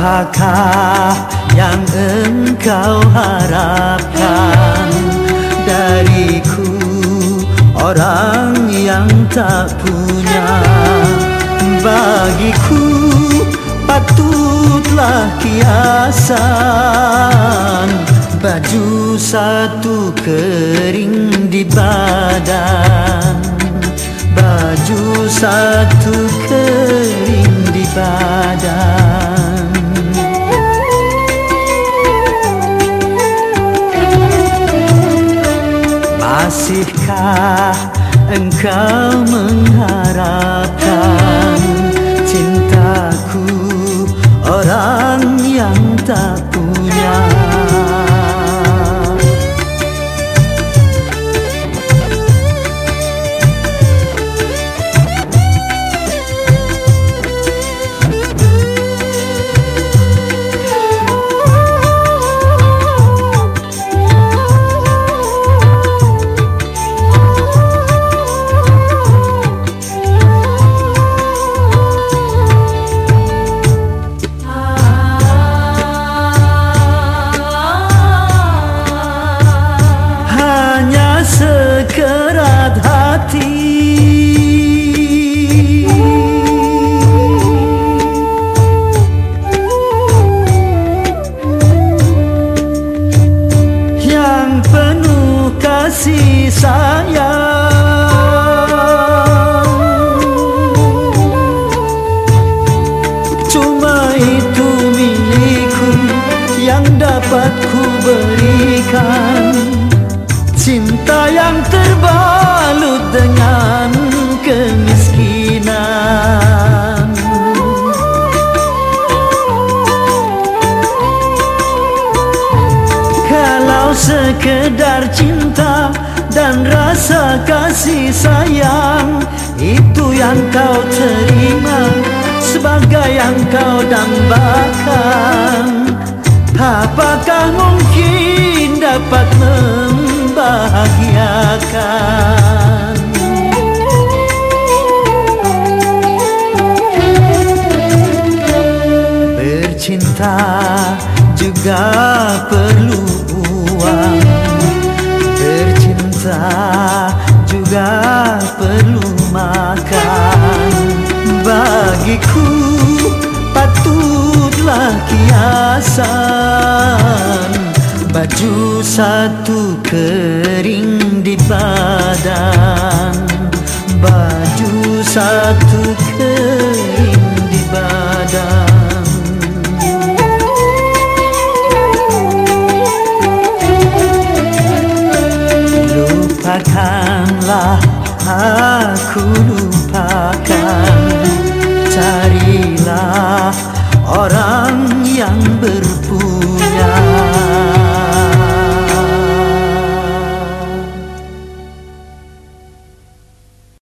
Apakah yang engkau harapkan dariku? Orang yang tak punya Bagiku patutlah kiasan. Baju satu kering di badan Baju satu kering Masihkah engkau mengharapkan sayang. Cuma itu milikku yang dapat ku berikan. Cinta yang terbalut dengan kemiskinan. Kalau sekedar cinta dan rasa kasih sayang. Itu yang kau terima sebagai yang kau dambakan. Apakah mungkin dapat membahagiakan? Bercinta juga kiasan. Baju satu kering di badan. Baju satu kering di badan. Lupakanlah aku lupakan